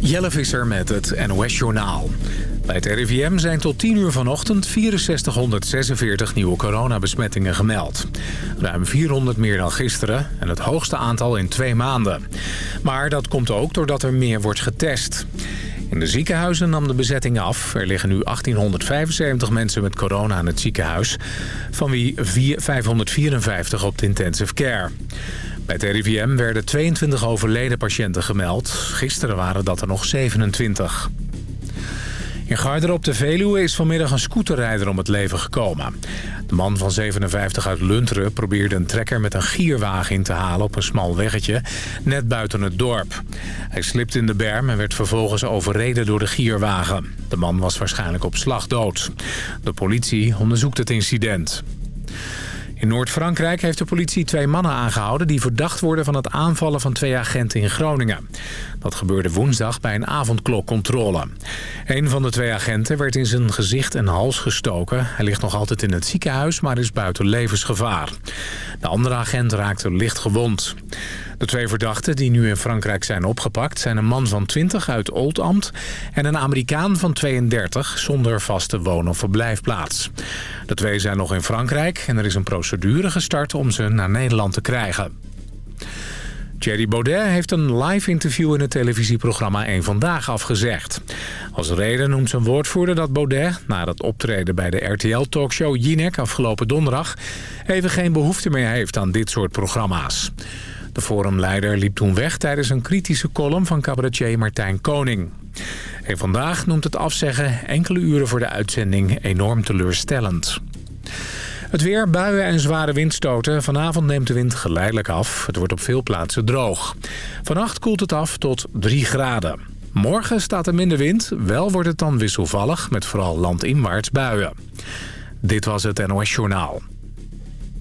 Jelle Visser met het NOS-journaal. Bij het RIVM zijn tot 10 uur vanochtend 6446 nieuwe coronabesmettingen gemeld. Ruim 400 meer dan gisteren en het hoogste aantal in twee maanden. Maar dat komt ook doordat er meer wordt getest. In de ziekenhuizen nam de bezetting af. Er liggen nu 1875 mensen met corona in het ziekenhuis... van wie 554 op de intensive care. Bij het RIVM werden 22 overleden patiënten gemeld. Gisteren waren dat er nog 27. In Garderen op de Veluwe is vanmiddag een scooterrijder om het leven gekomen. De man van 57 uit Lunteren probeerde een trekker met een gierwagen in te halen op een smal weggetje, net buiten het dorp. Hij slipte in de berm en werd vervolgens overreden door de gierwagen. De man was waarschijnlijk op slag dood. De politie onderzoekt het incident. In Noord-Frankrijk heeft de politie twee mannen aangehouden... die verdacht worden van het aanvallen van twee agenten in Groningen. Dat gebeurde woensdag bij een avondklokcontrole. Een van de twee agenten werd in zijn gezicht en hals gestoken. Hij ligt nog altijd in het ziekenhuis, maar is buiten levensgevaar. De andere agent raakte licht gewond. De twee verdachten die nu in Frankrijk zijn opgepakt... zijn een man van 20 uit Oldambt en een Amerikaan van 32... zonder vaste woon- of verblijfplaats. De twee zijn nog in Frankrijk en er is een procedure gestart om ze naar Nederland te krijgen. Thierry Baudet heeft een live interview in het televisieprogramma 1 Vandaag afgezegd. Als reden noemt zijn woordvoerder dat Baudet, na het optreden bij de RTL-talkshow Jinek afgelopen donderdag, even geen behoefte meer heeft aan dit soort programma's. De forumleider liep toen weg tijdens een kritische column van cabaretier Martijn Koning. En vandaag noemt het afzeggen enkele uren voor de uitzending enorm teleurstellend. Het weer, buien en zware windstoten. Vanavond neemt de wind geleidelijk af. Het wordt op veel plaatsen droog. Vannacht koelt het af tot 3 graden. Morgen staat er minder wind. Wel wordt het dan wisselvallig met vooral landinwaarts buien. Dit was het NOS Journaal.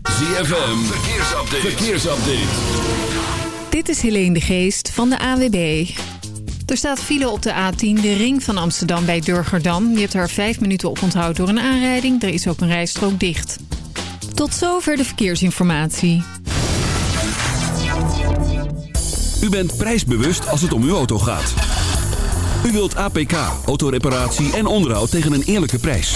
ZFM, verkeersupdate. Dit is Helene de Geest van de AWB. Er staat file op de A10, de ring van Amsterdam bij Durgerdam. Je hebt daar vijf minuten op onthoud door een aanrijding. Er is ook een rijstrook dicht. Tot zover de verkeersinformatie. U bent prijsbewust als het om uw auto gaat. U wilt APK, autoreparatie en onderhoud tegen een eerlijke prijs.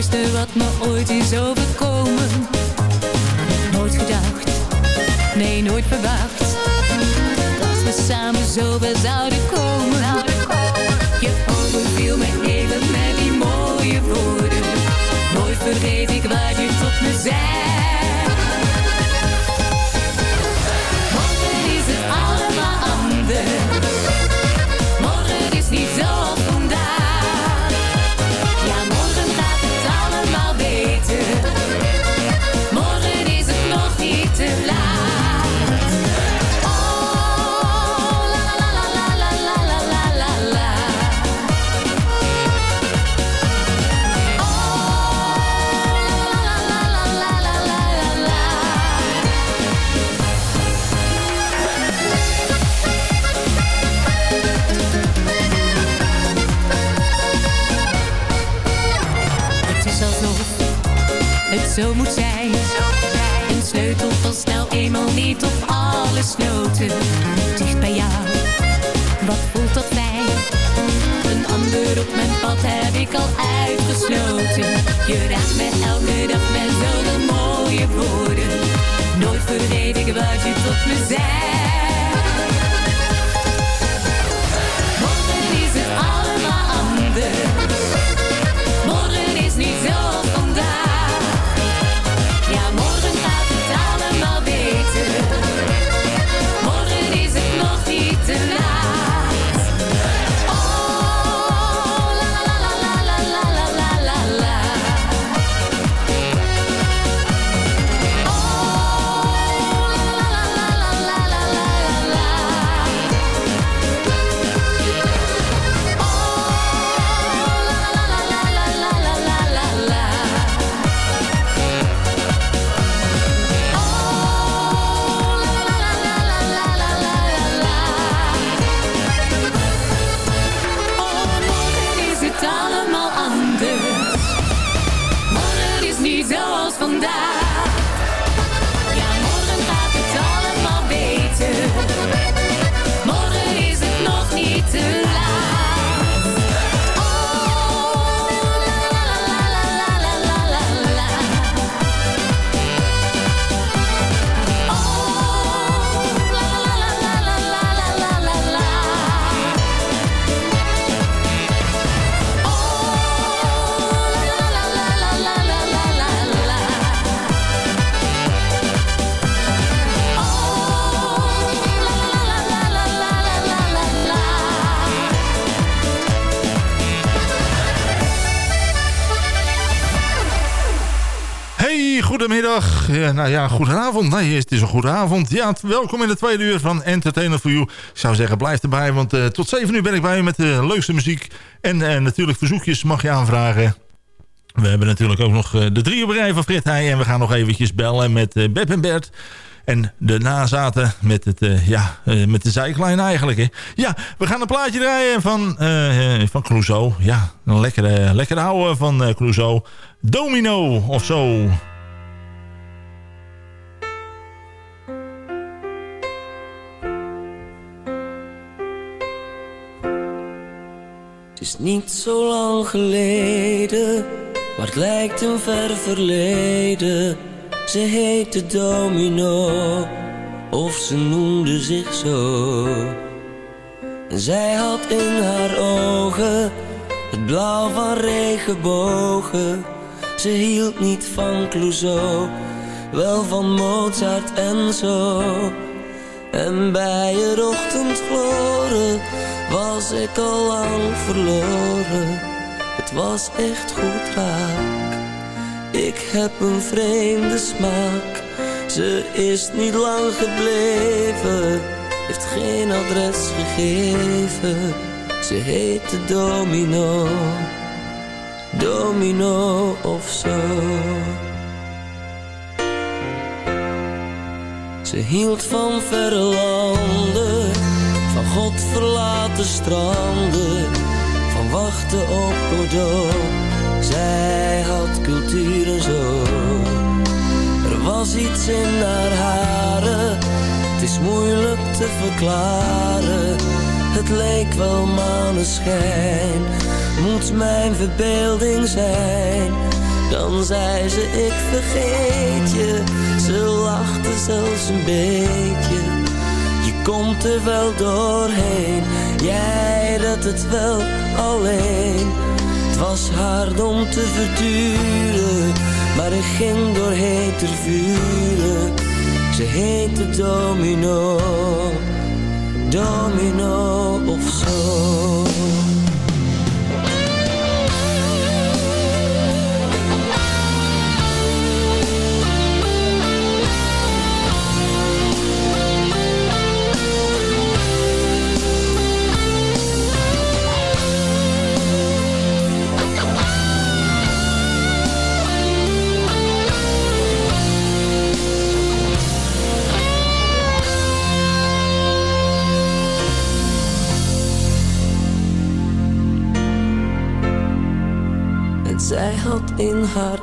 Mooiste wat me ooit is overkomen. Alle sloten. Dicht bij jou, wat voelt dat fijn? Een ander op mijn pad heb ik al uitgesloten. Je raakt me elke dag met zoveel mooie woorden. Nooit ik wat je tot me zei. Nou ja, goedenavond. Nee, het is een goede avond. Ja, welkom in de tweede uur van Entertainer for You. Ik zou zeggen, blijf erbij, want uh, tot 7 uur ben ik bij je met de leukste muziek. En uh, natuurlijk verzoekjes mag je aanvragen. We hebben natuurlijk ook nog uh, de drieënberij van Frit. En we gaan nog eventjes bellen met Beb en Bert. En de nazaten met, het, uh, ja, uh, met de zijklijn eigenlijk. Hè. Ja, we gaan een plaatje draaien van, uh, van Clouseau. Ja, een lekkere, lekkere van Clouseau. Domino of zo. Is niet zo lang geleden, maar het lijkt een ver verleden. Ze heette Domino, of ze noemde zich zo. zij had in haar ogen het blauw van regenbogen. Ze hield niet van Clouseau, wel van Mozart en zo. En bij het ochtendgloren was ik al lang verloren. Het was echt goed raak. Ik heb een vreemde smaak. Ze is niet lang gebleven. Heeft geen adres gegeven. Ze heette Domino. Domino of zo. Ze hield van verre landen, van God verlaten stranden, van wachten op Godot. Zij had cultuur en zo. Er was iets in haar haren, het is moeilijk te verklaren. Het leek wel maneschijn, moet mijn verbeelding zijn. Dan zei ze, ik vergeet je ze lachte zelfs een beetje. Je komt er wel doorheen, jij redt het wel alleen. Het was hard om te verduren, maar ik ging doorheen ter vuren. Ze heette Domino, Domino of zo.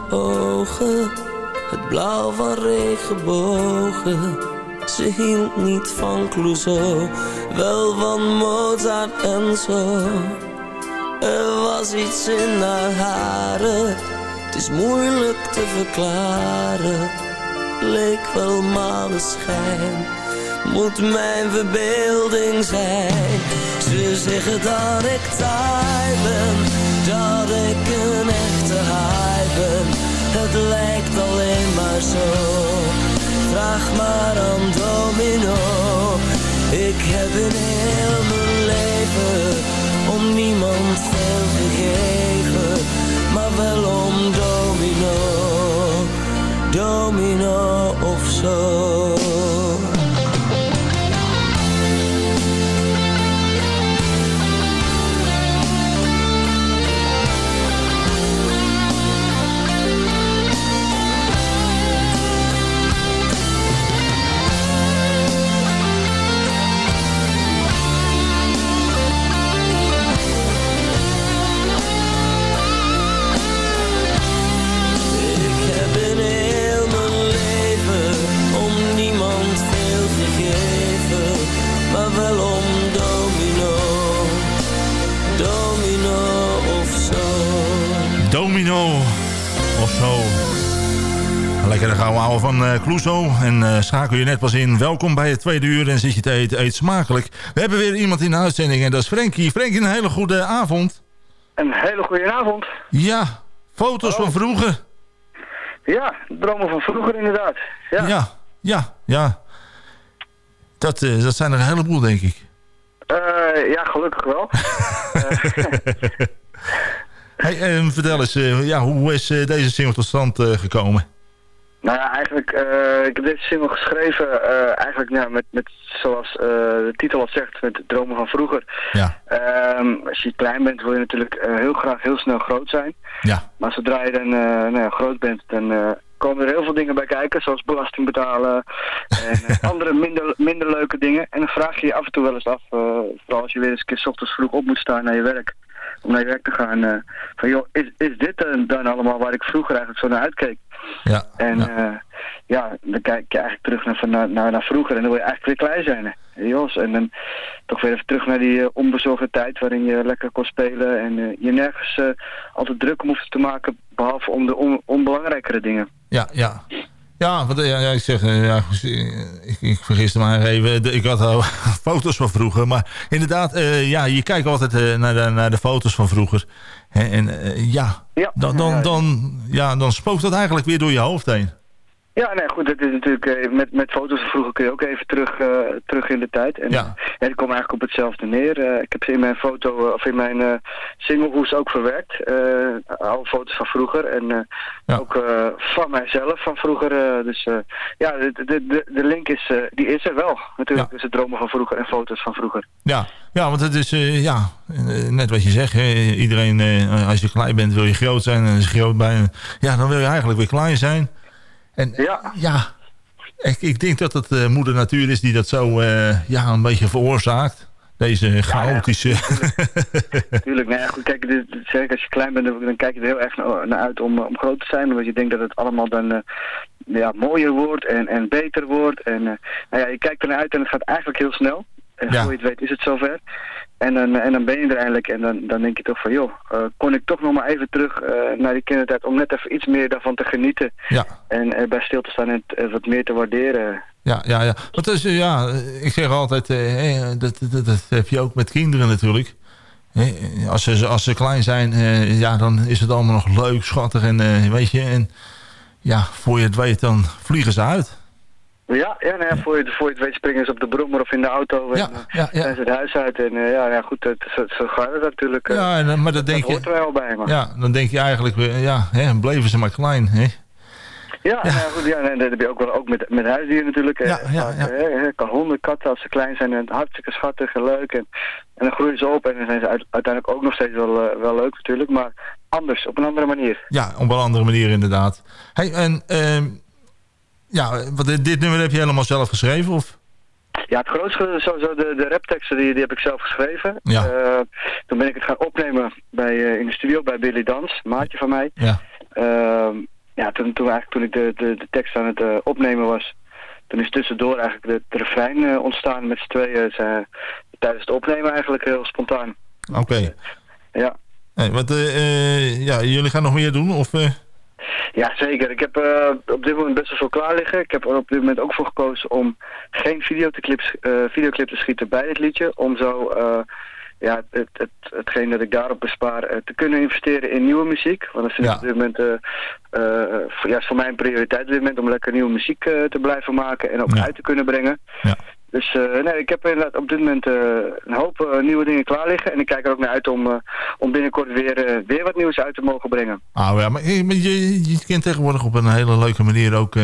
Ogen, het blauw van regenbogen. Ze hield niet van Clouseau, wel van Mozart en zo. Er was iets in haar haren, het is moeilijk te verklaren. Leek wel maneschijn, moet mijn verbeelding zijn. Ze zeggen dat ik taai ben, dat ik een echte haai Het lijkt alleen maar zo, vraag maar aan Domino. Ik heb in heel mijn leven om niemand veel gegeven, maar wel om Domino, Domino of zo. Van Clouseau. En eh, schakel je net pas in. Welkom bij het tweede uur en zit je te eten. Eet smakelijk. We hebben weer iemand in de uitzending en dat is Frankie. Frankie, een hele goede avond. Een hele goede avond. Ja, foto's van vroeger. Ja, dromen van vroeger inderdaad. Ja. Ja, ja, ja. Dat, eh, dat zijn er een heleboel, denk ik. Ja, gelukkig wel. Hey, eh, vertel eens, ja, hoe is deze single tot stand gekomen? Nou ja, eigenlijk, eh, ik heb deze single geschreven, eh, eigenlijk ja, met, met, zoals eh, de titel al zegt, met dromen van vroeger. Ja, Ehm, als je klein bent wil je natuurlijk heel graag heel snel groot zijn. ja, Maar zodra je dan nou ja, groot bent, dan komen er heel veel dingen bij kijken, zoals belasting betalen en andere minder, minder leuke dingen. En dan vraag je je af en toe wel eens af, vooral als je weer eens een keer 's ochtends vroeg op moet staan naar je werk, om naar je werk te gaan, eh, van joh, is, is dit dan, dan allemaal waar ik vroeger eigenlijk zo naar uitkeek? ja. En ja. ja, ja dan kijk je eigenlijk terug naar, naar, naar, naar vroeger en dan wil je eigenlijk weer klein zijn. hè, Jos. En dan toch weer even terug naar die eh, onbezorgde tijd waarin je lekker kon spelen en eh, je nergens eh, altijd druk om hoefde te maken, behalve om de on- onbelangrijkere dingen. Ja, ja. Ja, want, eh, ja, ja, ik zeg, eh, ja, eh, ik, ik vergis me maar even. Ik had al foto's van vroeger. Maar inderdaad, eh, ja, je kijkt altijd naar, de, naar de foto's van vroeger. En eh, ja, Ja, dan, dan, dan, ja, dan spookt dat eigenlijk weer door je hoofd heen. Ja, nee, goed, het is natuurlijk, eh, met, met foto's van vroeger kun je ook even terug, eh, terug in de tijd. En Ja. ja. die komen eigenlijk op hetzelfde neer. Eh, ik heb ze in mijn foto, of in mijn eh singlehoes ook verwerkt. alle foto's van vroeger en Ja. ook van mijzelf van vroeger. dus ja, de, de, de, link is, die is er wel. Natuurlijk Ja. tussen dromen van vroeger en foto's van vroeger. Ja, ja want het is, ja, net wat je zegt. Hè, iedereen, als je klein bent, wil je groot zijn. En als je groot bent, ja, dan wil je eigenlijk weer klein zijn. En Ja. ja, ik, ik denk dat het eh, moeder natuur is die dat zo eh, ja, een beetje veroorzaakt. Deze chaotische... Tuurlijk, ja, goed, kijk, dit, dit zeg ik, als je klein bent, dan kijk je er heel erg naar uit om, om groot te zijn. Omdat je denkt dat het allemaal dan eh, ja, mooier wordt en, en beter wordt. En nou ja, je kijkt er naar uit en het gaat eigenlijk heel snel. En Ja. voor je het weet is het zover. En dan, en dan ben je er eindelijk en dan, dan denk je toch van, joh, uh, kon ik toch nog maar even terug uh, naar die kindertijd om net even iets meer daarvan te genieten. Ja. En erbij stil te staan en het wat meer te waarderen. Ja, ja, ja. Want dus, ja, ik zeg altijd, eh, dat, dat, dat heb je ook met kinderen natuurlijk. Als ze, als ze klein zijn, ja, dan is het allemaal nog leuk, schattig en weet je. En ja, voor je het weet, dan vliegen ze uit. Ja, ja, nou ja, voor, je, voor je het weet springen ze op de brommer of in de auto en ja, ja, ja. zijn ze het huis uit. En uh, ja, ja, goed, het, zo, zo gaat het natuurlijk. Ja, en, maar dat, denk dat hoort er wel bij. Maar. Ja, dan denk je eigenlijk, ja, hè, bleven ze maar klein, hè. Ja, ja. Nou goed, ja, en dat heb je ook wel ook met, met huisdieren natuurlijk. Ja, ja, ja. Eh, kan honden, katten als ze klein zijn en hartstikke schattig en leuk. En, en dan groeien ze op en dan zijn ze uit, uiteindelijk ook nog steeds wel, uh, wel leuk natuurlijk. Maar anders, op een andere manier. Ja, op een andere manier inderdaad. Hey, en uh, ja, wat, dit nummer heb je helemaal zelf geschreven of? Ja, het grootste, sowieso de, de rapteksten, die, die heb ik zelf geschreven. Ja. Uh, toen ben ik het gaan opnemen bij, uh, in de studio bij Billy Dans, maatje van mij. Ja. Ehm, ja, toen, toen, eigenlijk, toen ik de, de, de tekst aan het eh, opnemen was, toen is tussendoor eigenlijk de, de refrein eh, ontstaan met z'n tweeën. Tijdens het opnemen eigenlijk heel spontaan. Oké. Ja. Hey, wat, eh, eh, ja, jullie gaan nog meer doen? Of, eh, Ja, zeker. Ik heb eh, op dit moment best wel veel klaar liggen. Ik heb er op dit moment ook voor gekozen om geen videoclips, eh videoclip te schieten bij dit liedje. Om zo eh, ja, het, het, hetgeen dat ik daarop bespaar te kunnen investeren in nieuwe muziek. Want dat is Ja. op dit moment voor, ja, is voor mij een prioriteit op dit moment om lekker nieuwe muziek te blijven maken en ook Ja. uit te kunnen brengen. Ja. Dus eh, nee, ik heb inderdaad op dit moment eh, een hoop eh, nieuwe dingen klaar liggen. En ik kijk er ook naar uit om, om binnenkort weer, weer wat nieuws uit te mogen brengen. Ah ja, maar je, je tegenwoordig op een hele leuke manier ook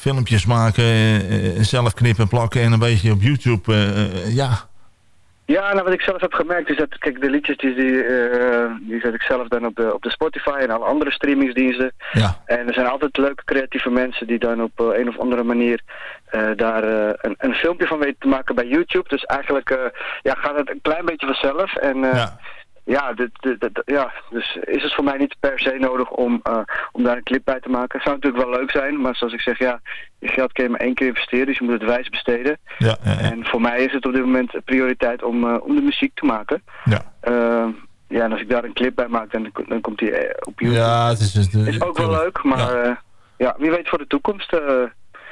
filmpjes maken, zelf knippen, plakken en een beetje op YouTube. ja, Ja, nou wat ik zelf heb gemerkt is dat, kijk, de liedjes die, die, eh, die zet ik zelf dan op de, op de Spotify en alle andere streamingsdiensten. ja, En er zijn altijd leuke creatieve mensen die dan op eh, een of andere manier eh, daar eh, een, een filmpje van weten te maken bij YouTube. Dus eigenlijk eh, ja, gaat het een klein beetje vanzelf. En eh, ja. Ja, dit, dit- dit- ja, dus is het voor mij niet per se nodig om, eh, om daar een clip bij te maken. Het zou natuurlijk wel leuk zijn, maar zoals ik zeg, ja, je geld kun je maar één keer investeren, dus je moet het wijs besteden. ja, ja, ja. En voor mij is het op dit moment prioriteit om, eh, om de muziek te maken. ja. Eh, ja, en als ik daar een clip bij maak, dan, dan komt die op YouTube. Ja, het is, het is ook wel leuk, maar Ja. wie weet voor de toekomst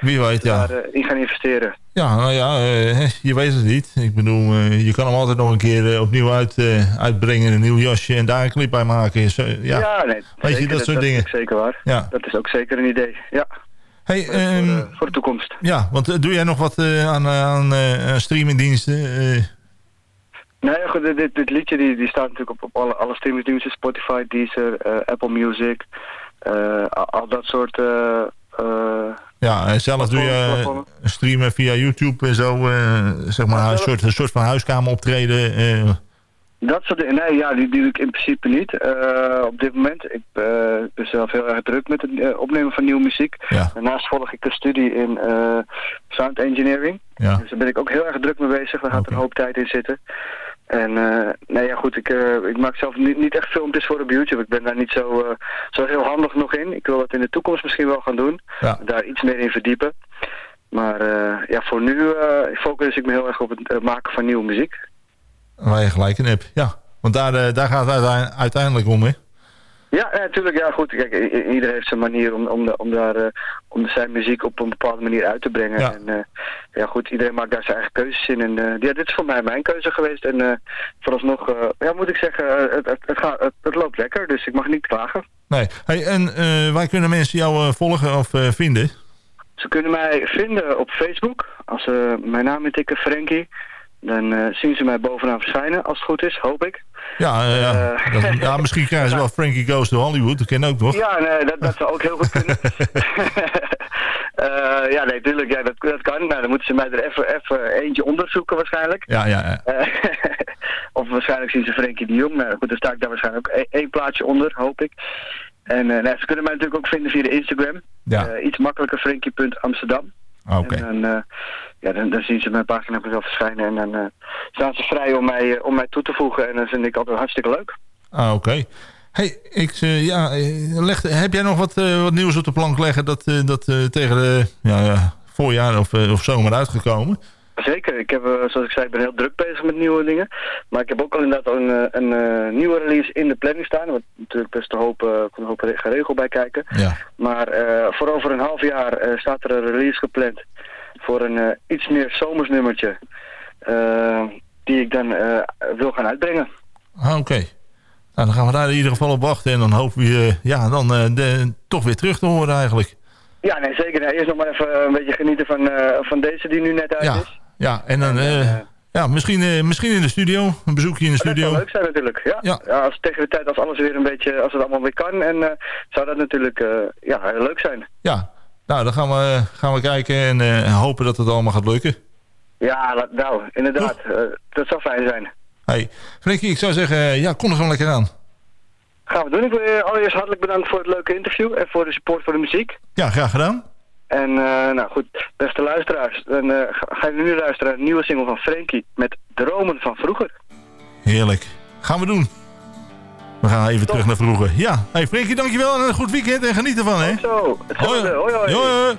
Wie weet, ja. daarin in gaan investeren. Ja, nou ja, eh, je weet het niet. Ik bedoel, eh, je kan hem altijd nog een keer eh, opnieuw uit, eh, uitbrengen, een nieuw jasje en daar een clip bij maken. Eh, ja. Ja, nee. Weet je, zeker, dat soort dingen. is zeker waar. Ja. Dat is ook zeker een idee, ja. Hey, Voor, ehm, de, voor de toekomst. ja, want eh, doe jij nog wat eh, aan, aan eh, aan streamingdiensten? Eh, Nee, goed, dit, dit, liedje die, die staat natuurlijk op, op alle, alle streamingsdiensten. Spotify, Deezer, eh, Apple Music. eh, al, al dat soort... eh, eh, ja, en zelf doe je eh, streamen via YouTube en zo, eh, zeg maar, Ja, een soort, een soort van huiskamer optreden. eh, Dat soort dingen, nee, ja, die, die doe ik in principe niet op dit moment. Ik ben zelf heel erg druk met het opnemen van nieuwe muziek. ja, Daarnaast volg ik de studie in sound engineering. ja, Dus daar ben ik ook heel erg druk mee bezig. Daar gaat een hoop tijd in zitten. En eh, nee, ja goed, ik, eh, ik maak zelf niet, niet echt filmpjes voor op YouTube. Ik ben daar niet zo, eh, zo heel handig nog in. Ik wil dat in de toekomst misschien wel gaan doen. ja. Daar iets meer in verdiepen. Maar ja, voor nu focus ik me heel erg op het maken van nieuwe muziek. Waar je gelijk in hebt, ja. Want daar, daar gaat het uite- uiteindelijk om, hè? Ja, natuurlijk. Ja, goed. Kijk, i- i- ieder heeft zijn manier om, om, de, om, daar, eh, om zijn muziek op een bepaalde manier uit te brengen. Ja. En eh, ja, goed, iedereen maakt daar zijn eigen keuzes in. En eh, ja, dit is voor mij mijn keuze geweest. En vooralsnog, ja, moet ik zeggen, het, het, het, gaat, het, loopt lekker. Dus ik mag niet klagen. Nee. Hey, en eh, waar kunnen mensen jou volgen of vinden? Ze kunnen mij vinden op Facebook. Als ze mijn naam intikken, Frankie. Dan zien ze mij bovenaan verschijnen, als het goed is, hoop ik. Ja, ja. Eh. Dat- ja, misschien krijgen ze wel Frankie Goes to Hollywood. Dat ken ook nog. Ja, nee, dat, dat zou ook heel goed kunnen. Eh, ja, nee, tuurlijk, ja, dat, dat kan. Nou, dan moeten ze mij er even, even eentje onderzoeken waarschijnlijk. Ja, ja, ja. Eh, of waarschijnlijk zien ze Frenkie de Jong. Nou goed, dan sta ik daar waarschijnlijk ook e- één plaatje onder, hoop ik. En eh, nou, ze kunnen mij natuurlijk ook vinden via de Instagram. Ja. Iets makkelijker, Frenkie.amsterdam. Oké. En dan, eh, ja, dan, dan zien ze mijn pagina wel verschijnen. En dan eh, staan ze vrij om mij, eh, om mij toe te voegen. En dat vind ik altijd hartstikke leuk. Ah, oké. Hey, ik, ja, leg, heb jij nog wat, wat nieuws op de plank leggen dat, dat tegen de ja, ja, voorjaar of, of zomer uitgekomen? Zeker, ik heb, eh, zoals ik zei, ik ben heel druk bezig met nieuwe dingen. Maar ik heb ook al inderdaad een, eh, een eh, nieuwe release in de planning staan. Wat natuurlijk best een hoop, een hoop geregeld bij kijken. Ja. Maar voor over een half jaar staat er een release gepland voor een iets meer zomersnummertje. die ik dan wil gaan uitbrengen. Ah, oké. Nou, dan gaan we daar in ieder geval op wachten. En dan hopen we ja, dan, de, toch weer terug te horen eigenlijk. Ja, nee, zeker. Nee, eerst nog maar even een beetje genieten van, van deze die nu net uit Ja, is. Ja en dan... En, eh, eh, ja, misschien, eh, misschien in de studio. Een bezoekje in de Dat zou studio. leuk zijn natuurlijk, ja. Ja. ja. als tegen de tijd, als alles weer een beetje, als het allemaal weer kan, en zou dat natuurlijk ja, heel leuk zijn. Ja, nou, dan gaan we, gaan we kijken en hopen dat het allemaal gaat lukken. Ja, nou, inderdaad. dat zou fijn zijn. Hey, Frankie, ik zou zeggen, ja, kom er gewoon lekker aan. Gaan we doen. Ik wil je allereerst hartelijk bedanken voor het leuke interview en voor de support voor de muziek. Ja, graag gedaan. En eh, nou goed, beste luisteraars, dan eh, ga- jullie nu luisteren naar een nieuwe single van Frankie met Dromen van Vroeger. Heerlijk. Gaan we doen. We gaan even terug naar vroeger. Ja, hey Frenkie, dankjewel en een goed weekend en geniet ervan, hè. Zo. Hoi, hoi. hoi. hoi.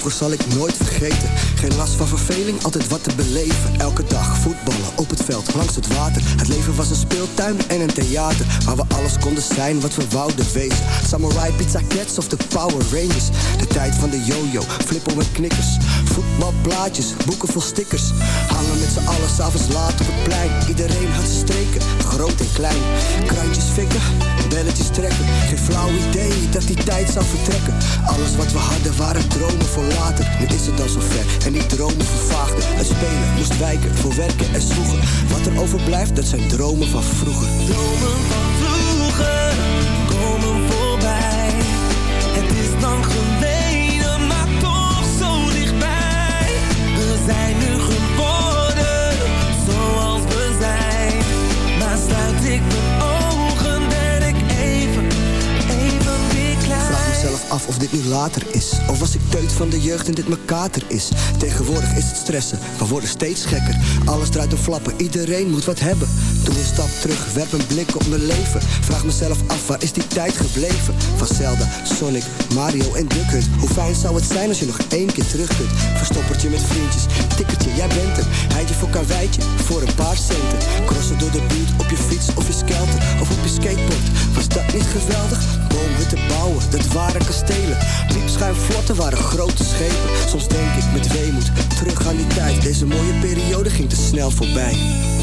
Vroeger zal ik nooit vergeten. Geen last van verveling, altijd wat te beleven. Elke dag voetballen op het veld, langs het water. Het leven was een speeltuin en een theater. Waar we alles konden zijn wat we wouden wezen. Samurai Pizza Cats of de Power Rangers. De tijd van de yo-yo, flippen met knikkers. Voetbalplaatjes, boeken vol stickers. Hangen met z'n allen s'avonds laat op het plein. Iedereen had streken, groot en klein. Krantjes fikken, belletjes trekken. Geen flauw idee dat die tijd zou vertrekken. Alles wat we hadden waren dromen voor later. Nu is het dan zover en die dromen vervaagden. Het spelen moest wijken voor werken en zwoegen. Wat er overblijft, dat zijn dromen van vroeger. Dromen van vroeger komen voorbij. Het is lang geleden, maar toch zo dichtbij. We zijn nu af of dit nu later is. Of was ik teut van de jeugd en dit mijn kater is. Tegenwoordig is het stressen, we worden steeds gekker. Alles draait om flappen, iedereen moet wat hebben. Doe een stap terug, werp een blik op mijn leven. Vraag mezelf af, waar is die tijd gebleven? Van Zelda, Sonic, Mario en Duck. Hoe fijn zou het zijn als je nog één keer terug kunt? Verstoppertje met vriendjes, tikkertje, jij bent er. Heidje voor karweitje, voor een paar centen. Crossen door de buurt, op je fiets of je skelter. Of op je skateboard, was dat niet geweldig? Boomhutten bouwen, dat waren kastelen. Piepschuim vlotten waren grote schepen. Soms denk ik met weemoed, terug aan die tijd. Deze mooie periode ging te snel voorbij.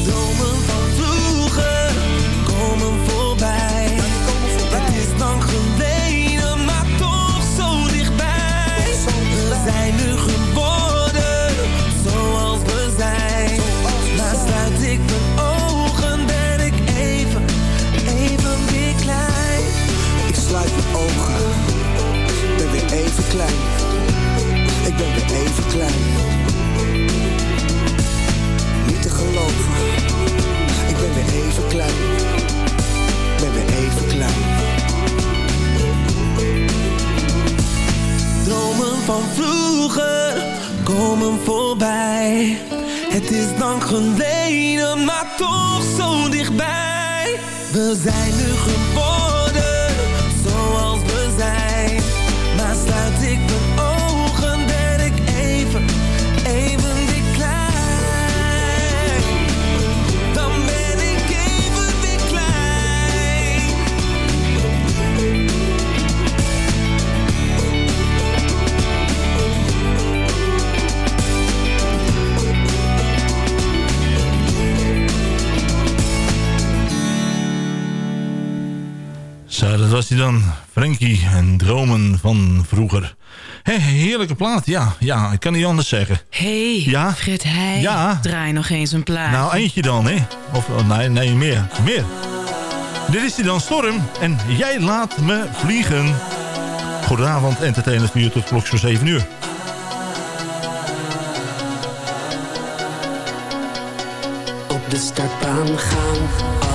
Dromen van vroeger komen voorbij. Het is lang geleden, maar toch zo dichtbij. We zijn nu geworden klein. Ik ben weer even klein. Niet te geloven, ik ben weer even klein. Ik ben weer even klein. Dromen van vroeger komen voorbij. Het is lang geleden, maar toch zo dichtbij. We zijn nu geworden dat was hij dan. Frankie en dromen van vroeger. Hé, heerlijke plaat. Ja, ja, ik kan niet anders zeggen. hey, Ja? Fred Heij, Ja? draai nog eens een plaat. Nou, eentje dan, hè? Of, oh, nee, nee, meer. Meer. Dit is hij dan, Storm. En jij laat me vliegen. Goedenavond, entertainment voor je tot klok voor 7 uur. Op de startbaan gaan,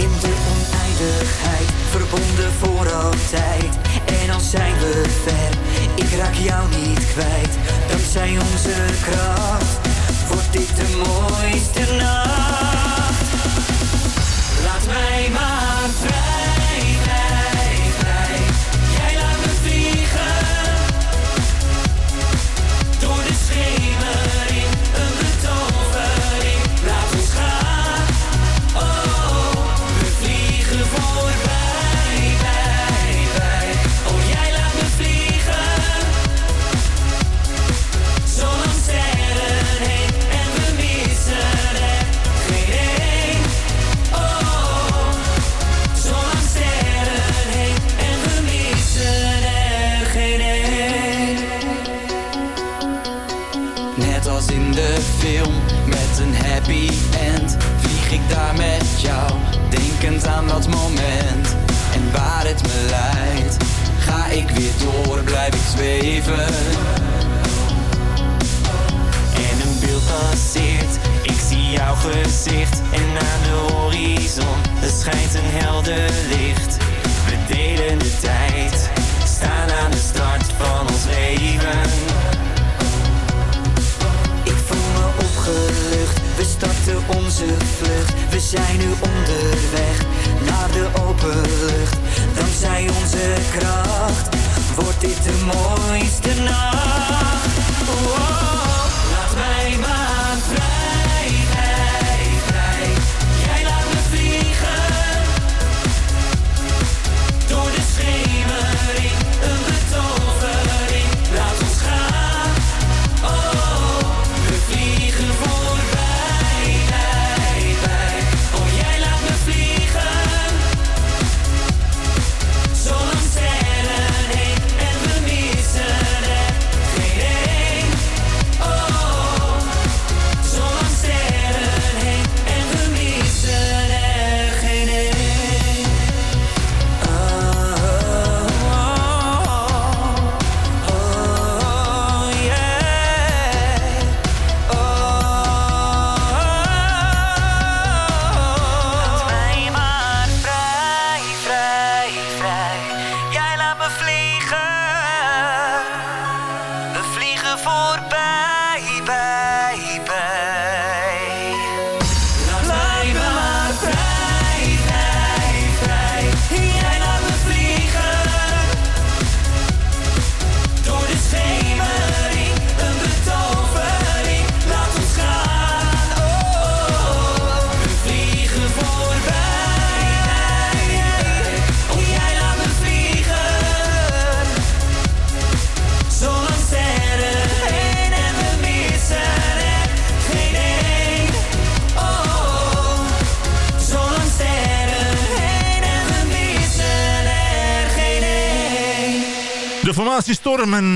In de oneindigheid, verbonden voor altijd. En al zijn we ver, ik raak jou niet kwijt. Dankzij onze kracht, wordt dit de mooiste nacht. Laat mij maar vrij,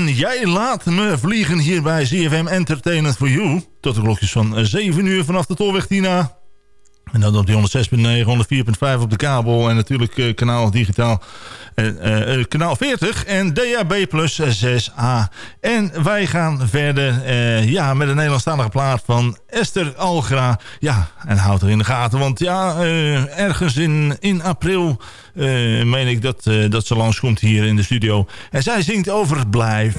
Jij laat me vliegen hier bij ZFM Entertainment for You. Tot de klokjes van eh, 7 uur vanaf de Tolweg Tina. En dat op die 106.9, 104.5 op de kabel en natuurlijk eh, kanaal digitaal. Eh, eh, kanaal 40 en DAB plus 6A. En wij gaan verder ja, met een Nederlandstalige plaat van Esther Algra. Ja, en houd er in de gaten, want ja, ergens in, in april meen ik dat, dat ze langskomt hier in de studio. En zij zingt over Blijf.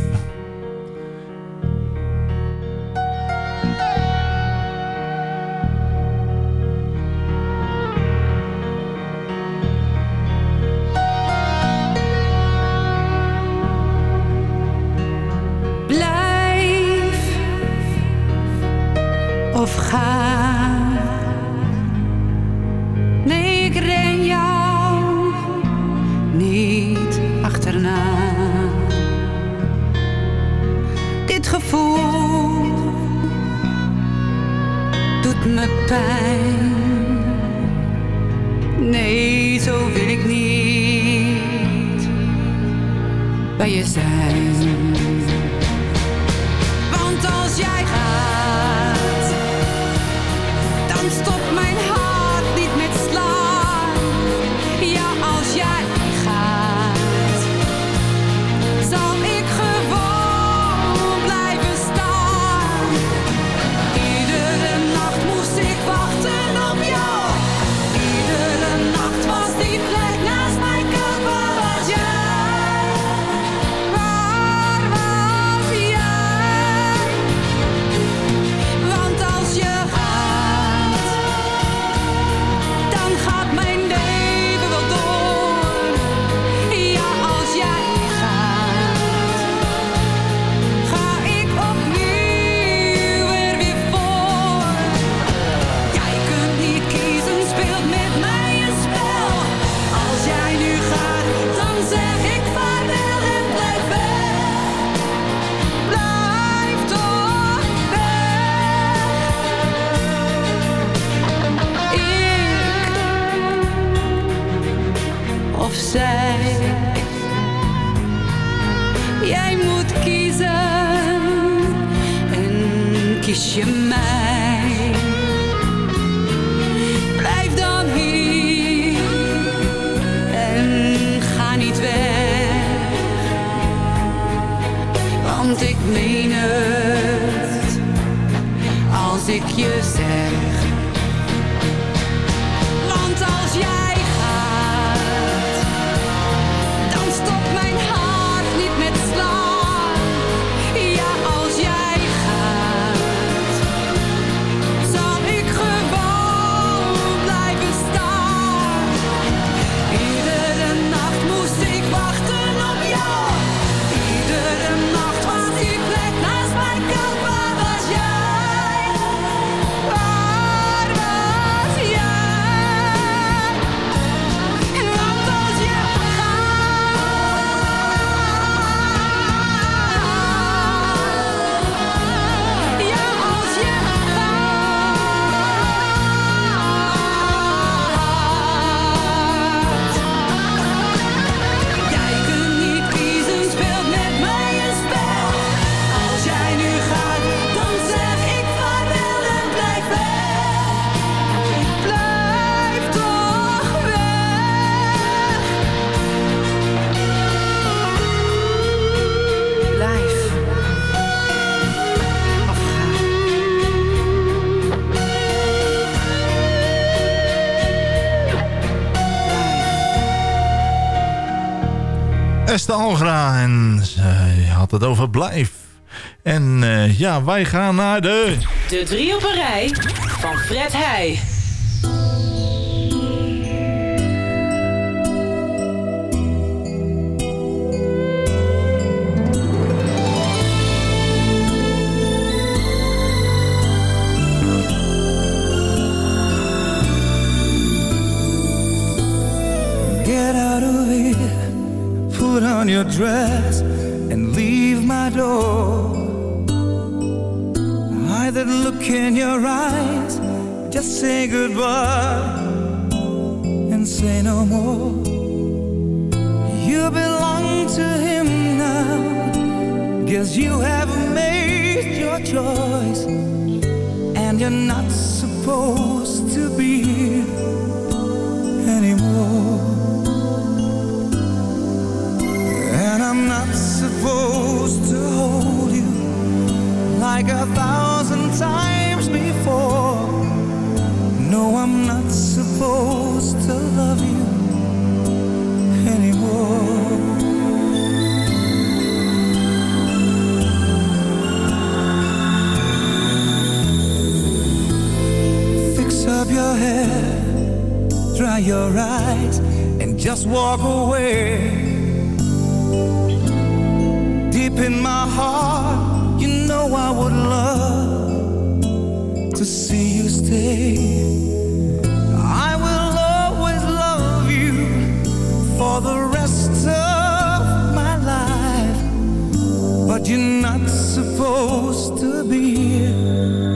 Algra. En zij had het over blijf. En uh, ja, wij gaan naar de... De drie op een rij van Fred Heij. Your eyes, just say goodbye and say no more. You belong to him now. Guess you have made your choice, and you're not supposed to be anymore. And I'm not supposed to hold you like a thousand times up your hair, dry your eyes, and just walk away deep in my heart, you know I would love to see you stay. I will always love you for the rest of my life, but you're not supposed to be here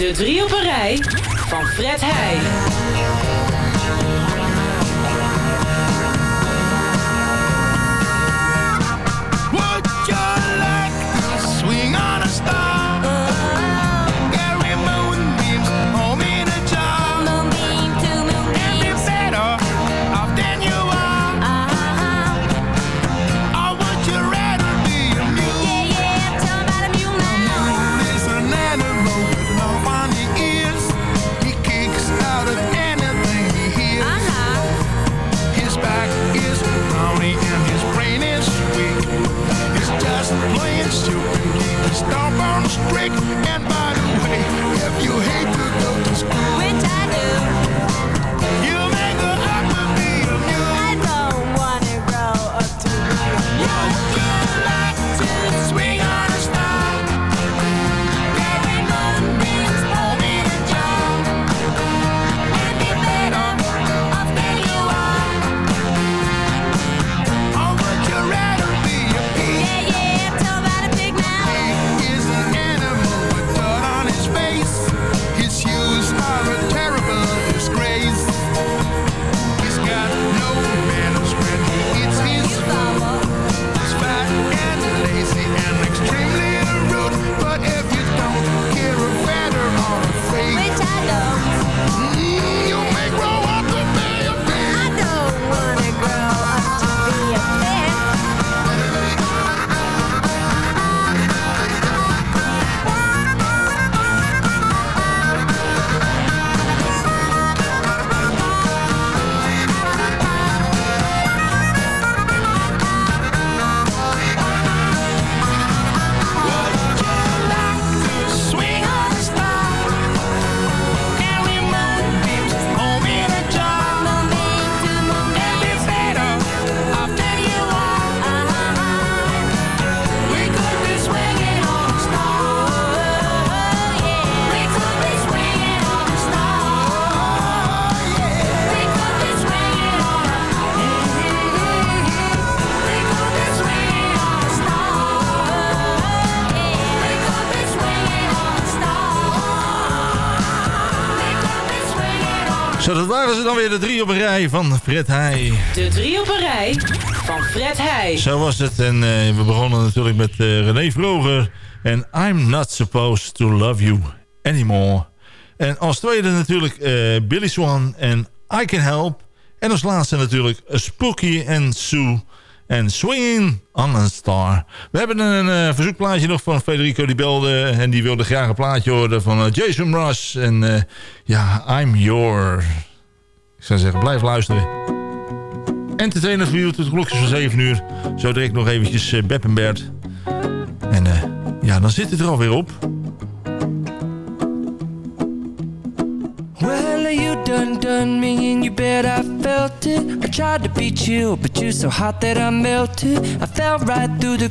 De drie op een rij van Fred Heij. Would you like to swing on a star? break and by. Waren ze dan weer de drie op een rij van Fred Heij. De drie op een rij van Fred Heij. Zo was het. En uh, we begonnen natuurlijk met uh, René Vroger. En I'm not supposed to love you anymore. En als tweede natuurlijk uh, Billy Swan en I Can Help. En als laatste natuurlijk Spooky en Sue en Swinging on a Star. We hebben een uh, verzoekplaatje nog van Federico die belde. En die wilde graag een plaatje horen van uh, Jason Mraz. En ja, I'm Your. Ik zou zeggen, blijf luisteren. Entertainer voor u tot de klokjes van 7 uur. Zo direct nog eventjes uh, Beb en Bert. En ja, dan zit het er alweer op. Well, you done done me and you bet I felt it I tried to beat you, but you're so hot that I melted I fell right through the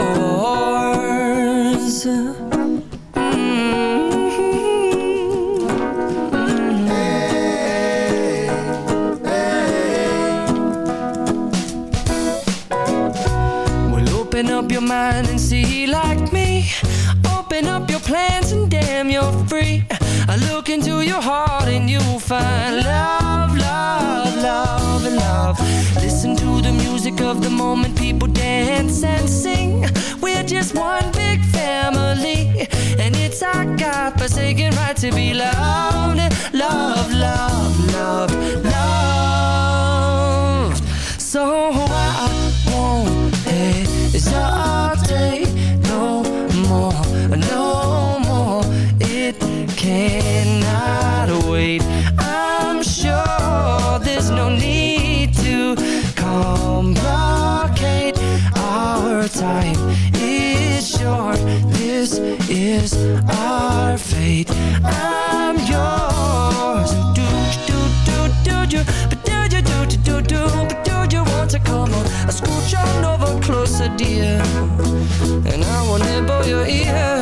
Open up your mind and see like me Open up your plans and damn you're free. I look into your heart and you'll find love, love, love, love. Listen to the music of the moment people dance and sing. We're just one big And it's our God-forsaken right to be loved. Love, love, love, love. So I won't hesitate no more, no more. It cannot wait is our fate. I'm yours. Do, do, do, do, do. Do, do, do, do, do But do you want to come on scooch on over closer, dear. And I will nibble your ear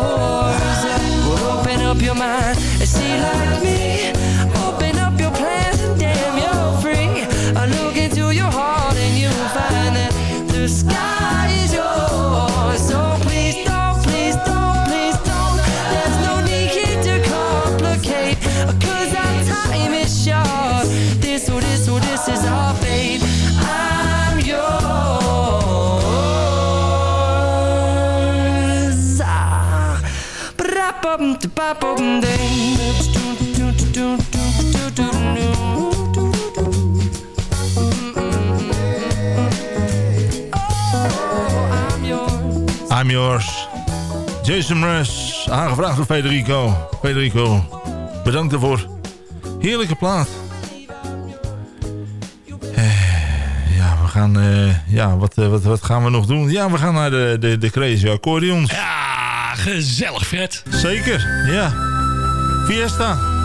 I'm yours. Jason Mraz, aangevraagd door Federico. Federico, bedankt ervoor. Heerlijke plaat. Eh, ja, we gaan... eh, ja, wat, eh, wat, wat gaan we nog doen? Ja, we gaan naar de, de, de Crazy Accordions. Ja, gezellig Fred. Zeker, ja. Fiesta.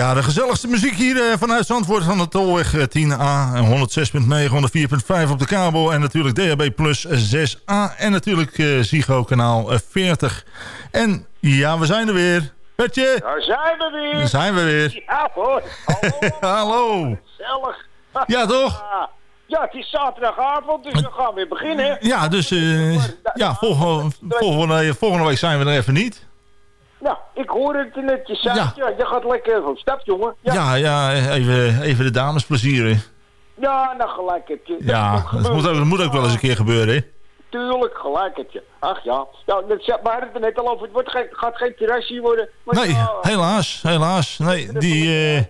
Ja, de gezelligste muziek hier uh, vanuit Zandvoort van de Tolweg 10A. 106.9, 104.5 op de kabel. En natuurlijk DHB Plus 6A. En natuurlijk uh, Zigo kanaal 40. En ja, we zijn er weer. Petje. Daar zijn we weer. Daar zijn we weer. Ja hoor. Hallo. Hallo. Gezellig. Ja, toch? Ja, het is zaterdagavond, dus we gaan weer beginnen. Ja, dus uh, ja, volgende, volgende, volgende week zijn we er even niet. Nou, ik hoor het net. Je zei ja. ja. je gaat lekker van stap, jongen. Ja, ja, ja even, even de dames plezieren. Ja, nou gelijk heb je. ja, dat moet, ook, dat moet ook wel eens een keer gebeuren, hè? Tuurlijk, gelijk heb je. Ach ja, ja dat, hadden het net al over. Het wordt geen, gaat geen terrasje worden. nee, helaas, helaas. Nee, die, uh,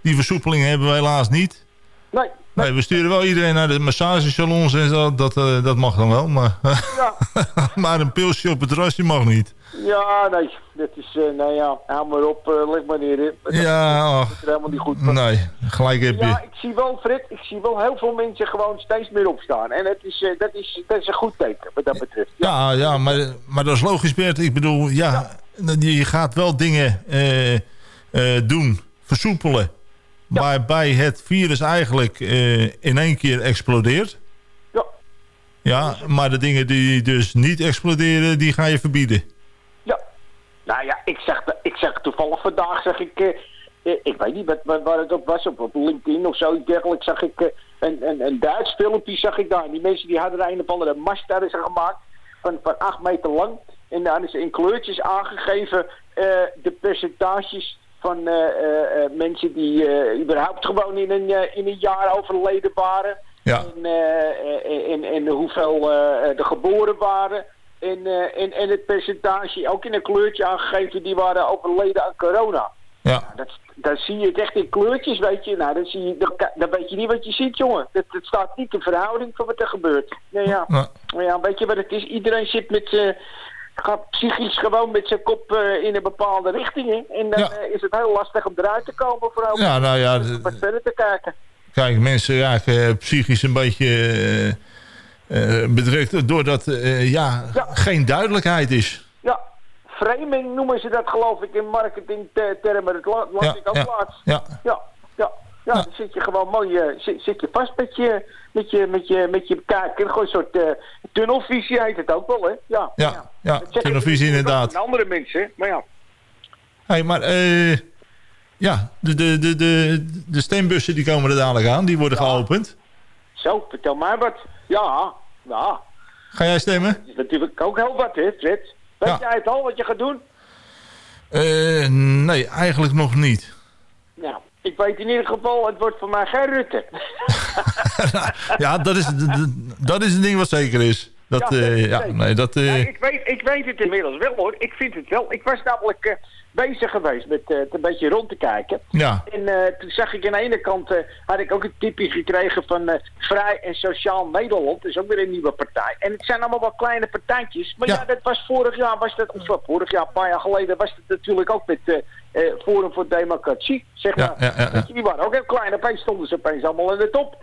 die versoepelingen hebben we helaas niet. Nee. Nee, we sturen wel iedereen naar de massagesalons en zo. Dat, uh, dat mag dan wel. Maar, ja. maar een pilsje op het terrasje mag niet. Ja, nee. Dat is, uh, nou ja, hou maar op, uh, leg maar neer. Dat ja, dat is helemaal niet goed. Nee, gelijk heb je. Ja, ik zie wel, Fred, ik zie wel heel veel mensen gewoon steeds meer opstaan. En het is, dat, is, dat is een goed teken, wat dat betreft. Ja, ja, ja maar, maar dat is logisch, Bert. Ik bedoel, ja, ja. je gaat wel dingen doen, versoepelen. Ja. Waarbij het virus eigenlijk in één keer explodeert. Ja. Ja, maar de dingen die dus niet exploderen, die ga je verbieden. Nou ja, ik zeg, ik zeg toevallig vandaag, zeg ik, uh, ik weet niet wat, waar het op was, op, op LinkedIn of zo dergelijks, zag ik uh, een, een, een Duits filmpje, zag ik daar. Die mensen die hadden een of andere mast daar gemaakt, van, van acht meter lang. En daar is in kleurtjes aangegeven de percentages van mensen die überhaupt gewoon in een, in een jaar overleden waren. Ja. En, en, en hoeveel er geboren waren. En, en, en het percentage ook in een kleurtje aangegeven, die waren overleden aan corona. Ja. Dat, dan zie je het echt in kleurtjes, weet je. Nou, dan, zie je, dan, dan weet je niet wat je ziet, jongen. Het staat niet in verhouding van wat er gebeurt. Nou ja, ja. ja weet je wat het is? Iedereen zit met... Gaat psychisch gewoon met zijn kop uh, in een bepaalde richting. En dan ja. is het heel lastig om eruit te komen. Vooral ja, nou ja, wat verder te kijken. Kijk, mensen raken psychisch een beetje uh, bedrukt doordat ja, ja, geen duidelijkheid is. Ja, framing noemen ze dat geloof ik in marketingtermen. Dat las ja, ik ook laatst. Ja, ja, ja. Dan zit je gewoon mooi uh, zit, zit, je vast met je, met je, met je, met je kaak. Gewoon een soort uh, tunnelvisie heet het ook wel, hè? Ja, ja, ja. ja tunnelvisie inderdaad. Van andere mensen, maar ja. Hey, maar uh, ja, de, de, de, de, de stembussen die komen er dadelijk aan. Die worden geopend. Zo, vertel mij wat. Ja, ja. Ga jij stemmen? Dat is natuurlijk ook heel wat, hè, Fred? Weet ja. jij het al wat je gaat doen? Nee, eigenlijk nog niet. Ik weet in ieder geval, het wordt voor mij geen Rutte. ja, dat is, dat is een ding wat zeker is. Dat, ja, uh, ja, nee, dat, uh... ja, ik, weet, ik weet het inmiddels wel hoor. Ik vind het wel. Ik was namelijk uh, bezig geweest met uh, een beetje rond te kijken. Ja. En toen zag ik aan de ene kant, had ik ook een tipje gekregen van Vrij en Sociaal Nederland. Dat is ook weer een nieuwe partij. En het zijn allemaal wel kleine partijtjes. Maar ja, ja dat was vorig jaar, was dat, of vorig jaar, een paar jaar geleden, was het natuurlijk ook met Forum voor Democratie. Zeg maar. Ja, Die waren ook heel klein. Opeens stonden ze opeens allemaal in de top.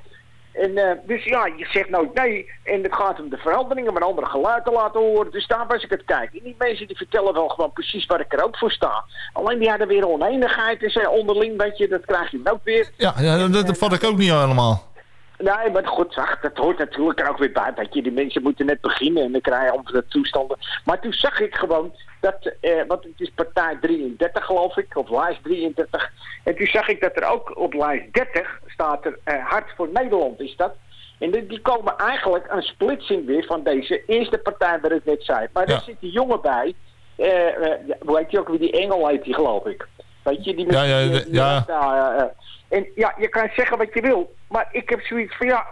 En, uh, dus ja, je zegt nooit nee. En het gaat om de veranderingen, maar andere geluiden te laten horen. Dus daar was ik het kijken. En die mensen die vertellen wel gewoon precies waar ik er ook voor sta. Alleen die hadden weer oneenigheid. En zei onderling, weet je, dat krijg je ook weer. Ja, ja dat, dat vat ik ook niet helemaal. Nee, maar goed, ach, dat hoort natuurlijk er ook weer bij. Dat je, die mensen moeten net beginnen en dan krijg je andere toestanden. Maar toen zag ik gewoon dat, eh, want het is partij 33 geloof ik, of lijst 33. En toen zag ik dat er ook op lijst 30 staat er uh, Hart voor Nederland is dat. En die, die komen eigenlijk een splitsing weer van deze eerste partij waar ik net zei. Maar ja. er zit die jongen bij, uh, uh, hoe heet die ook weer, die Engel heet die geloof ik. Weet je, die ja, ja, die, die, ja. ja. En ja, je kan zeggen wat je wil, maar ik heb zoiets van ja,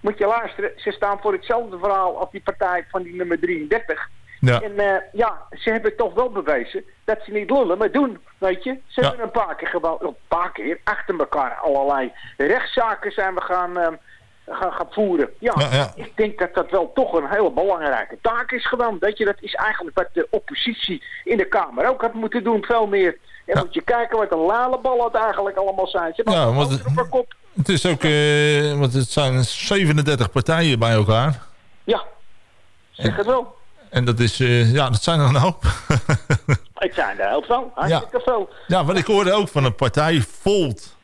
moet je luisteren, ze staan voor hetzelfde verhaal als die partij van die nummer 33. Ja. En uh, ja, ze hebben toch wel bewezen dat ze niet lullen, maar doen, weet je. Ze ja. hebben een paar keer gewoon, een paar keer, achter elkaar allerlei rechtszaken zijn we gaan, um, gaan, gaan voeren. Ja, ik denk dat dat wel toch een hele belangrijke taak is gewoon. Weet je, dat is eigenlijk wat de oppositie in de Kamer ook had moeten doen, veel meer. En moet je kijken wat een lalebal het eigenlijk allemaal zijn. Ze ja, want het, op kop. het is ook, uh, want het zijn 37 partijen bij elkaar. Ja, zeg het wel. En dat is, uh, ja, dat zijn er een hoop. Het zijn er heel veel. Hartstikke veel. Ja, want ik hoorde ook van een partij Volt.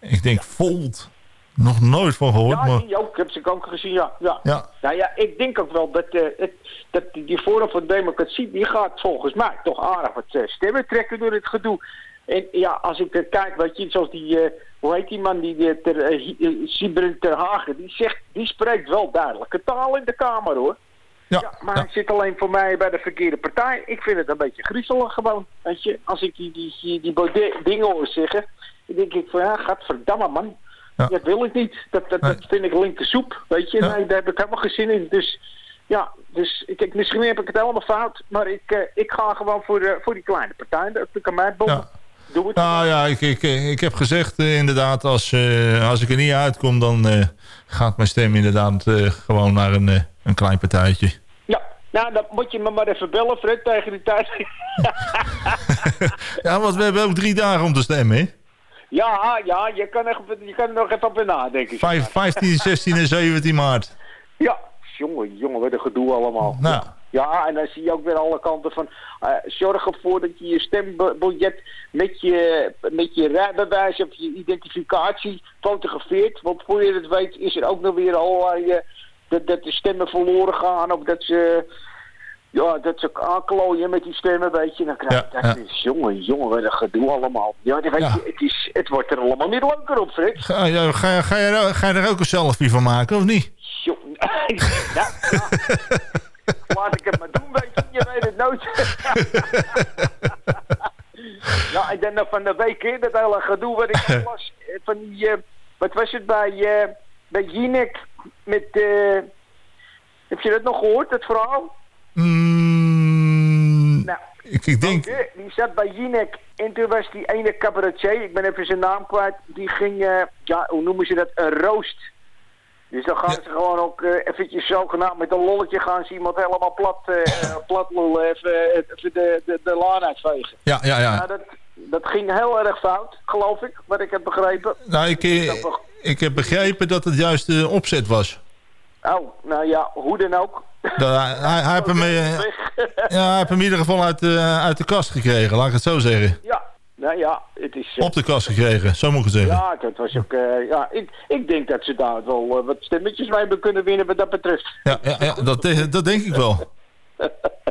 Ik denk Volt. Nog nooit van gehoord. Ja, maar... die ook. Ik heb ze ook gezien, ja. ja. Ja. Nou ja, ik denk ook wel dat, eh, het, dat die Forum voor Democratie, die gaat volgens mij toch aardig wat eh, stemmen trekken door dit gedoe. En ja, als ik er kijk, weet je, zoals die, eh, hoe heet die man, die uh, ter, uh, Sibren ter Hagen, die zegt, die spreekt wel duidelijke taal in de Kamer hoor. Ja, ja maar hij zit alleen voor mij bij de verkeerde partij. Ik vind het een beetje griezelig gewoon, weet je. Als ik die, die, die, die dingen hoor zeggen, dan denk ik van, ja, gadverdamme man. Ja. Dat wil ik niet. Dat, dat, Nee. dat vind ik linker soep. Weet je, Ja. nee, daar heb ik helemaal geen zin in. Dus ja, dus ik, ik, misschien heb ik het helemaal fout. Maar ik, eh, ik ga gewoon voor, de, voor die kleine partij. Dat ik aan mij bom. Ja. Doe het. Nou ja, ik, ik, ik heb gezegd eh, inderdaad, als, eh, als ik er niet uitkom, dan eh, gaat mijn stem inderdaad eh, gewoon naar een, eh, een klein partijtje. Nou dan moet je me maar even bellen, Fred, tegen die tijd. Ja, want we hebben ook drie dagen om te stemmen, hè? ja, ja, je kan, er, je kan er nog even op nadenken. Vijf- 15, 16 en 17 maart. Ja, jongen, jongen, wat een gedoe allemaal. Nou, Ja, en dan zie je ook weer alle kanten van... eh, zorg ervoor dat je je stembiljet met je, met je rijbewijs of je identificatie fotografeert. Want voor je het weet is er ook nog weer allerlei... eh, dat, dat de stemmen verloren gaan of dat ze... Ja, dat ze aanklooien met die stemmen, weet je. Dan krijg je Ja, dat ja. is, jongen, jongen, wat een gedoe allemaal. Ja, weet Ja. je, het, is, het wordt er allemaal niet leuker op, Fred. ga, ja, ga, ga, je, er- ga je er ook een selfie van maken, of niet? Ja. Laat ik het maar doen, weet je. Je weet het nooit. ja, en dan nog van de week in, dat hele gedoe wat ik las. eh, Van die, eh, wat was het bij, eh bij Jinek met... eh heb je dat nog gehoord, dat verhaal? Mm, Nou, ik, ik denk... die, die zat bij Jinek en toen was die ene cabaretier, ik ben even zijn naam kwijt, die ging, eh, ja, hoe noemen ze dat, een roost. Dus dan gaan ze gewoon ook eh, eventjes zogenaamd met een lolletje gaan ze iemand helemaal plat, eh, plat lullen, even, even de, de, de laan uitvegen. Ja, ja, ja. Nou, dat, dat ging heel erg fout, geloof ik, wat ik heb begrepen. Nou, ik, eh, ik heb begrepen dat het juist de opzet was. Oh, nou ja, hoe dan ook. Hij, hij, heeft hem, eh, ja, hij heeft hem in ieder geval uit, eh, uit de kast gekregen, laat ik het zo zeggen. Ja, nou ja, het is... Op de kast gekregen, zo moet ik het zeggen. Ja, dat was ook. ja, ik, ik denk dat ze daar wel wat stemmetjes mee hebben kunnen winnen wat dat betreft. Ja, ja, ja dat, dat denk ik wel.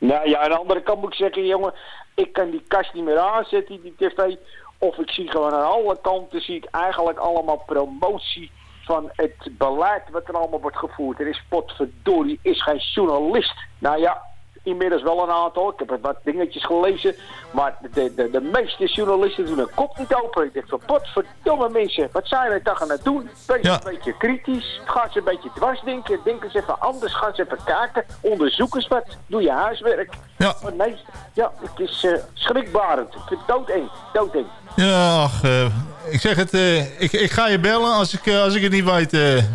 nou ja, aan de andere kant moet ik zeggen, jongen, ik kan die kast niet meer aanzetten, die tv. Of ik zie gewoon aan alle kanten zie ik eigenlijk allemaal promotie van het beleid wat er allemaal wordt gevoerd. Er is potverdorie, is geen journalist. Nou ja, inmiddels wel een aantal. Ik heb wat dingetjes gelezen. Maar de, de, de meeste journalisten doen hun kop niet open. Ik denk van, potverdomme mensen, wat zijn we toch aan het doen? Wees Ja. een beetje kritisch. Gaan ze een beetje dwarsdenken. Denk eens even anders. Gaan ze even kijken. Onderzoek eens wat. Doe je huiswerk. Ja. Maar nee, ja, het is eh, schrikbarend. Ik vind het doodeng. Doodeng. Ja, ach, eh, ik zeg het, eh, ik, ik ga je bellen als ik, als ik het niet weet,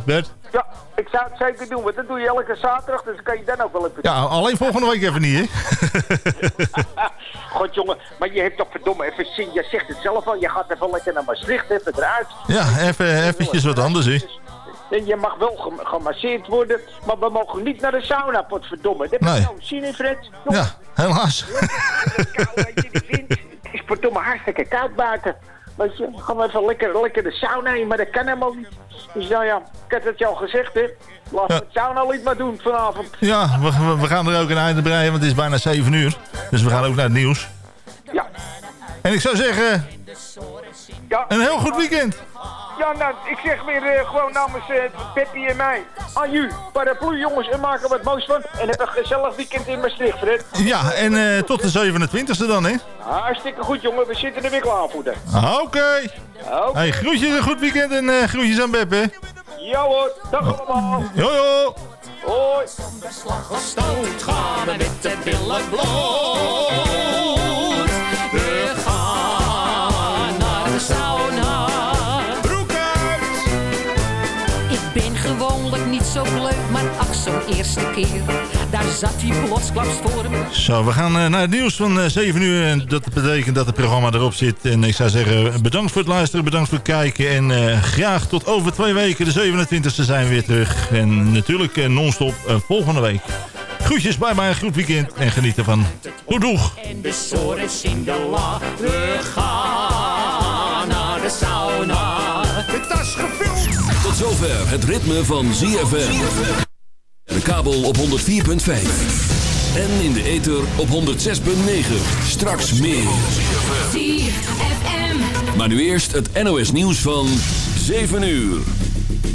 Bert. Ja, ik zou het zeker doen, want dat doe je elke zaterdag, dus dan kan je dan ook wel even Ja, alleen volgende week even niet, hè? God jongen, maar je hebt toch verdomme even zin, je zegt het zelf al, je gaat even lekker naar Maastricht, even eruit. Ja, even, eventjes wat anders, hè? En je mag wel gem- gemasseerd worden, maar we mogen niet naar de sauna, potverdomme. Dat heb Nee. nou zin in, Fred. Jongen, Ja, helaas. Het is verdomme hartstikke koud buiten. Weet je, gaan we even lekker, lekker de sauna in, maar dat kan helemaal niet. Dus nou ja, ik heb het je al gezegd, hè. Laat Ja. het sauna lied maar doen vanavond. Ja, we, we- we gaan er ook een einde breien, want het is bijna 7 uur. Dus we gaan ook naar het nieuws. Ja. En ik zou zeggen, Ja. een heel goed weekend. Ja, nou, ik zeg weer eh, gewoon namens eh Peppy en mij. Aan u, paraplu jongens, en maken wat moois van. En heb een gezellig weekend in Maastricht, Fred. Ja, en eh, tot de 27e dan, hè? Hartstikke goed, jongen. We zitten er weer klaar voor. Oké. Oké. Hey, groetjes, een goed weekend en groetjes aan Beppe. Ja hoor, dag allemaal. Jo, jo. Hoi. Stoot gaan we met de billen bloot. We gaan naar de sauna. Zo leuk, maar ach, zo'n eerste keer. Daar zat hij plotsklaps voor me. Zo, we gaan eh, naar het nieuws van eh, 7 uur. En dat betekent dat het programma erop zit. En ik zou zeggen, bedankt voor het luisteren, bedankt voor het kijken. En eh, graag tot over twee weken, de 27e, zijn we weer terug. En natuurlijk eh, non-stop eh, volgende week. Groet Groetjes bij mij, een goed weekend en geniet ervan. Goed doeg. En de sores in de la. Zover het ritme van ZFM. De kabel op 104.5. En in de ether op 106.9. Straks meer. ZFM. Maar nu eerst het NOS nieuws van 7 uur.